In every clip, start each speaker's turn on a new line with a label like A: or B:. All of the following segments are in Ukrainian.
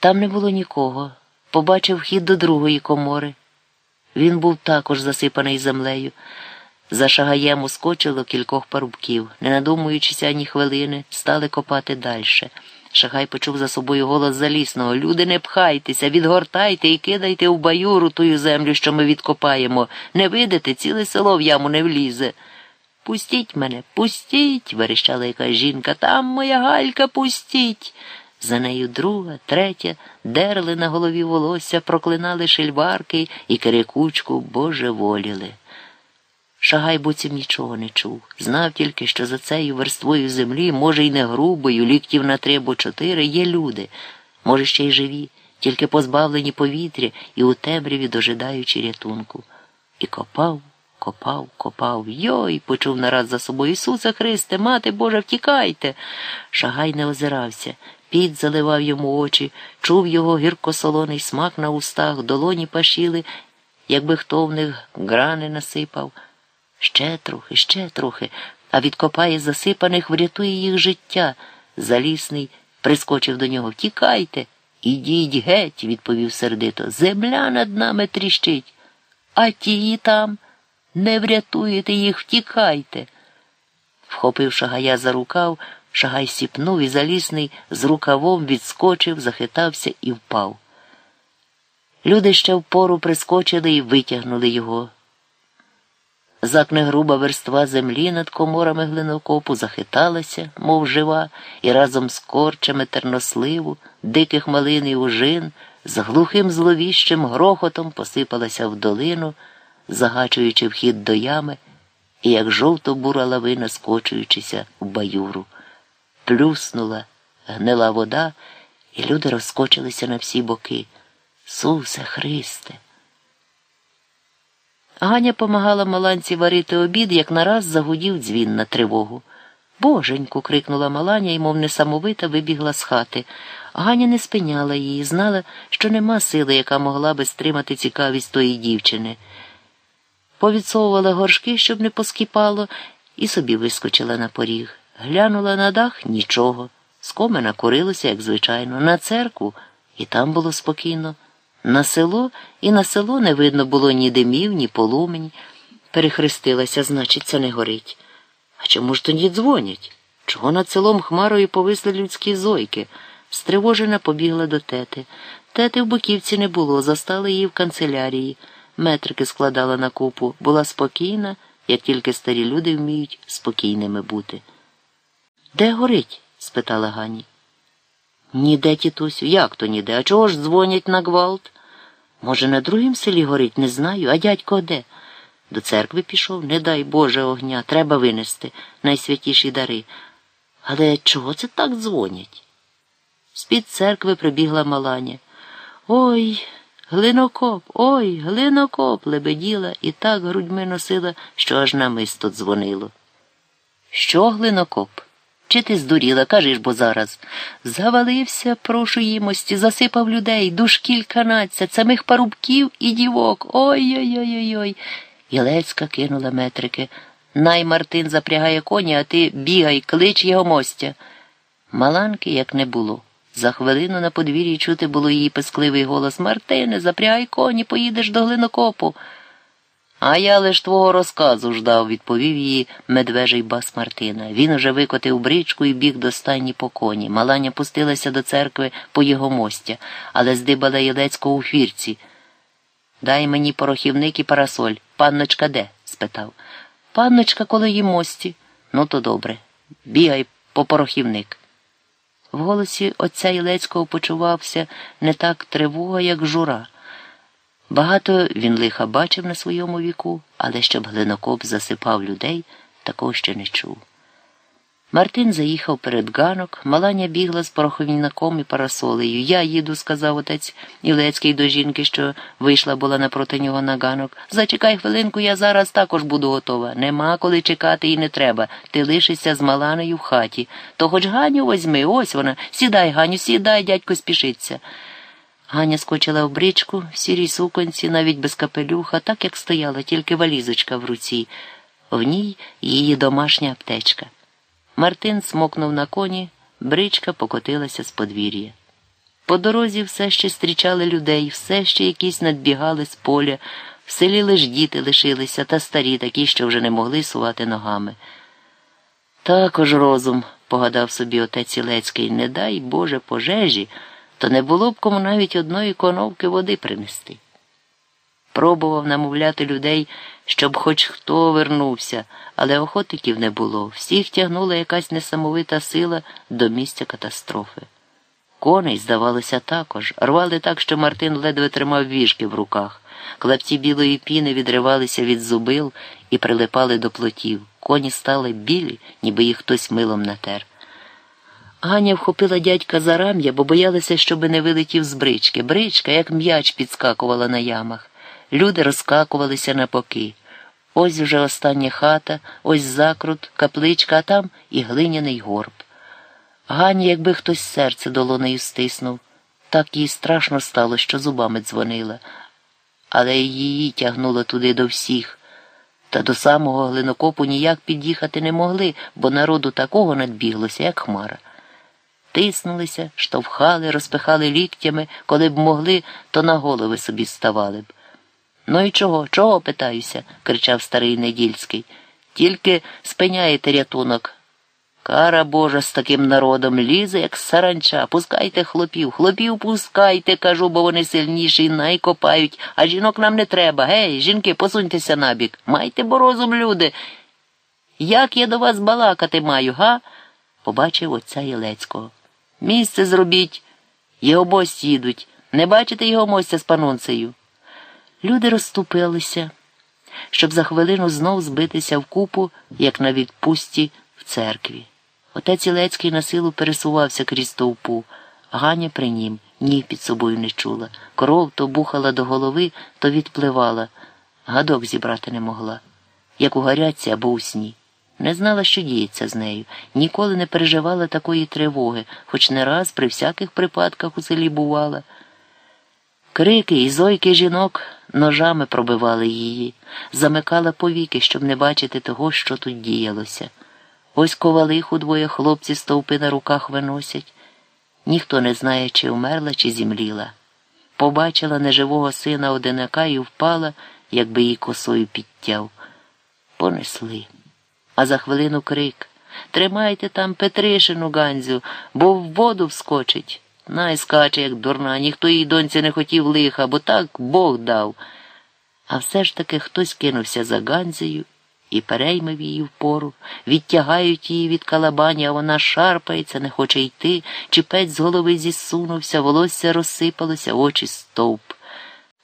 A: Там не було нікого. Побачив вхід до другої комори. Він був також засипаний землею. За шагаєм ускочило кількох парубків, не надумуючися ані хвилини, стали копати дальше. Шагай почув за собою голос залісного Люди, не пхайтеся, відгортайте і кидайте в баюру тую землю, що ми відкопаємо. Не видите, ціле село в яму не влізе. Пустіть мене, пустіть, верещала якась жінка. Там моя галька, пустіть. За нею друга, третя, дерли на голові волосся, проклинали шильварки і керекучку божеволіли. Шагай буцім нічого не чув. Знав тільки, що за цією верствою землі, може, й не грубою, ліктів на три або чотири, є люди, може, ще й живі, тільки позбавлені повітря і у темряві дожидаючи рятунку. І копав, копав, копав. Йой, почув нараз за собою Ісуса Христе, мати Божа, втікайте. Шагай не озирався. Піт заливав йому очі, чув його гіркосолоний смак на устах, долоні пашіли, якби хто в них грани насипав. Ще трохи, ще трохи, а відкопає засипаних, врятує їх життя. Залісний прискочив до нього. Втікайте. Ідіть геть, відповів сердито. Земля над нами тріщить. А ті там не врятуєте їх, втікайте. Вхопив шагая за рукав, шагай сіпнув і залісний з рукавом відскочив, захитався і впав. Люди ще впору прискочили і витягнули його. Закне груба верства землі над коморами глинокопу захиталася, мов жива, і разом з корчами терносливу, диких малин і ужин, з глухим зловіщим грохотом посипалася в долину, загачуючи вхід до ями, і як жовто бура лавина, скочуючися в баюру. Плюснула, гнила вода, і люди розскочилися на всі боки. Сусе Христе! Ганя помагала Маланці варити обід, як нараз загудів дзвін на тривогу. Боженьку. крикнула Маланя і, мов несамовита, вибігла з хати. Ганя не спиняла її, знала, що нема сили, яка могла би стримати цікавість тої дівчини. Повідсовувала горшки, щоб не поскіпало, і собі вискочила на поріг. Глянула на дах нічого. З комина курилося, як звичайно, на церкву, і там було спокійно. На село і на село не видно було ні димів, ні полумень. Перехрестилася, значить, це не горить. А чому ж тоді дзвонять? Чого над селом хмарою повисли людські зойки? Стривожена побігла до тети. Тети в боківці не було, застали її в канцелярії. Метрики складала на купу, була спокійна, як тільки старі люди вміють спокійними бути. Де горить? спитала Гані. Ніде, тітусю, як то ніде? А чого ж дзвонять на гвалт? Може, на другім селі горить, не знаю, а дядько де? До церкви пішов, не дай Боже огня, треба винести найсвятіші дари. Але чого це так дзвонять? З-під церкви прибігла Маланя. Ой, глинокоп, ой, глинокоп, лебеділа і так грудьми носила, що аж намисто дзвонило. Що глинокоп? Чи ти здуріла, кажеш, бо зараз. Завалився, прошу їмості, засипав людей, душ кільканадцять, самих парубків і дівок. Ой-ой-ой. ой Єлецька кинула метрики. Най Мартин запрягає коні, а ти бігай, клич його мостя. Маланки як не було. За хвилину на подвір'ї чути було її пескливий голос Мартине, запрягай коні, поїдеш до глинокопу. А я лиш твого розказу ждав, відповів її медвежий бас Мартина. Він уже викотив бричку і біг до стайні по коні. Маланя пустилася до церкви по його мостя, але здибала Єлецько у фірці. Дай мені порохівник і парасоль. Панночка де? спитав. Панночка коло її мості. Ну, то добре. Бігай по порохівник. В голосі отця Єлецького почувався не так тривога, як жура. Багато він лиха бачив на своєму віку, але щоб глинокоп засипав людей, такого ще не чув. Мартин заїхав перед ганок, Маланя бігла з пороховінаком і парасолею. Я їду, сказав отець Ілецький до жінки, що вийшла була напроти нього на ганок. Зачекай хвилинку, я зараз також буду готова. Нема коли чекати і не треба. Ти лишишся з Маланою в хаті. То хоч Ганю возьми, ось вона. Сідай, Ганю, сідай, дядько спішиться. Ганя скочила в бричку в сірій суконці, навіть без капелюха, так як стояла, тільки валізочка в руці, в ній її домашня аптечка. Мартин смокнув на коні, бричка покотилася з подвір'я. По дорозі все ще зустрічали людей, все ще якісь надбігали з поля, в селі лиш діти лишилися та старі, такі, що вже не могли сувати ногами. Також розум, погадав собі отець Ілецький, не дай Боже пожежі, то не було б кому навіть одної коновки води принести. Пробував намовляти людей, щоб хоч хто вернувся, але охотників не було. Всіх тягнула якась несамовита сила до місця катастрофи. Коней, здавалося, також, рвали так, що Мартин ледве тримав віжки в руках. Клапці білої піни відривалися від зубил і прилипали до плотів. Коні стали білі, ніби їх хтось милом натер. Ганя вхопила дядька за рам'я, бо боялася, щоби не вилетів з брички. Бричка, як м'яч, підскакувала на ямах. Люди розкакувалися на поки. Ось вже остання хата, ось закрут, капличка, а там і глиняний горб. Гані, якби хтось серце долонею стиснув. Так їй страшно стало, що зубами дзвонила, але її тягнуло туди до всіх. Та до самого глинокопу ніяк під'їхати не могли, бо народу такого надбіглося, як хмара. Тиснулися, штовхали, розпихали ліктями, коли б могли, то на голови собі ставали б. Ну і чого, чого питаюся? кричав старий Недільський. Тільки спиняєте рятунок. Кара Божа з таким народом лізе, як саранча. Пускайте хлопів, хлопів пускайте, кажу, бо вони сильніші найкопають, а жінок нам не треба. Гей, жінки, посуньтеся набік. Майте бо розум, люди. Як я до вас балакати маю, га? побачив отця Єлецького. Місце зробіть, його бось їдуть. Не бачите його мостя з панунцею? Люди розступилися, щоб за хвилину знов збитися в купу, як на відпусті в церкві. Отець Ілецький на силу пересувався крізь товпу, Ганя при нім ні під собою не чула. Кров то бухала до голови, то відпливала. Гадок зібрати не могла, як у гарячці або у сні. Не знала, що діється з нею, ніколи не переживала такої тривоги, хоч не раз при всяких припадках у селі бувала. Крики і зойки жінок ножами пробивали її, замикала повіки, щоб не бачити того, що тут діялося. Ось ковалиху двоє хлопці стовпи на руках виносять. Ніхто не знає, чи вмерла, чи зімліла. Побачила неживого сина одинака і впала, якби її косою підтяв. Понесли. А за хвилину крик Тримайте там Петришину Ганзю, бо в воду вскочить. Най скаче, як дурна, ніхто їй доньці не хотів лиха, бо так Бог дав. А все ж таки хтось кинувся за Ганзею і переймив її впору, відтягають її від калабані, а вона шарпається, не хоче йти, чіпець з голови зісунувся, волосся розсипалося, очі стовп.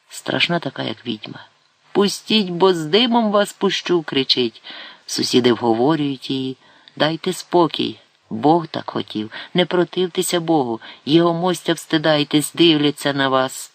A: Страшна така, як відьма. Пустіть, бо з димом вас пущу, кричить. Сусіди вговорюють її. Дайте спокій. Бог так хотів. Не противтеся Богу, його мостя встидайтесь, дивляться на вас.